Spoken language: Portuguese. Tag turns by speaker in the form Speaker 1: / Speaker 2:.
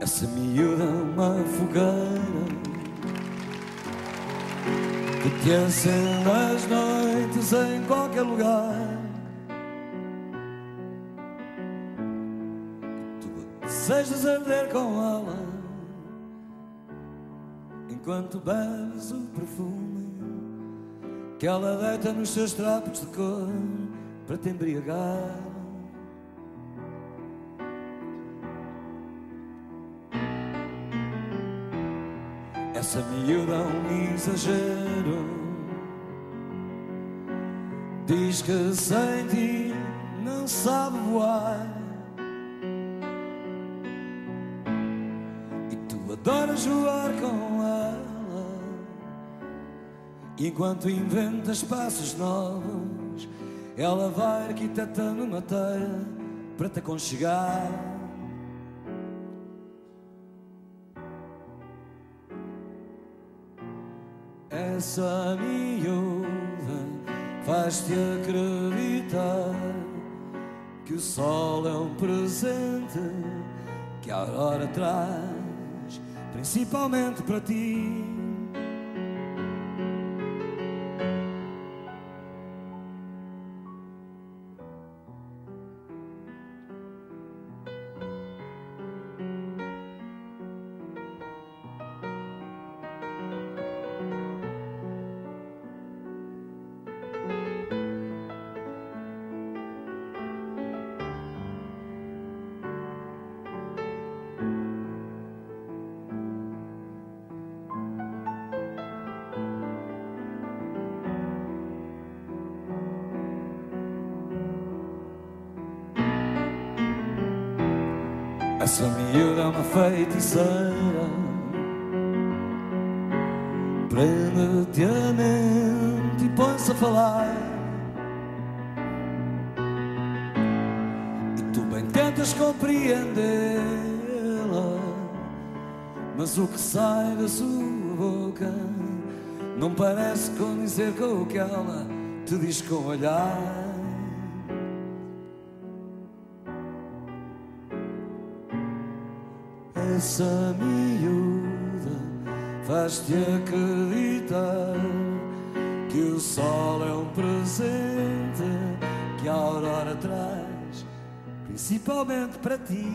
Speaker 1: Essa miúda é uma fogueira que te acende as noites em qualquer lugar. Tu desejas arder com ela enquanto bebes o perfume que ela deita nos seus trapos de cor para te embriagar. Essa miúda é um exagero. Diz que sem ti não sabe voar. E tu adoras voar com ela. Enquanto inventas passos novos, ela vai arquitetando uma teia para te aconchegar. Essa miúda faz-te acreditar que o sol é um presente que a aurora traz, principalmente para ti. Essa miúda é uma feiticeira. Prende-te a mente e põe-se a falar. E tu bem tentas compreendê-la Mas o que sai da sua boca Não parece condizer com o que ela te diz com o olhar Essa miúda faz-te acreditar que o sol é um presente que a aurora traz, principalmente para ti.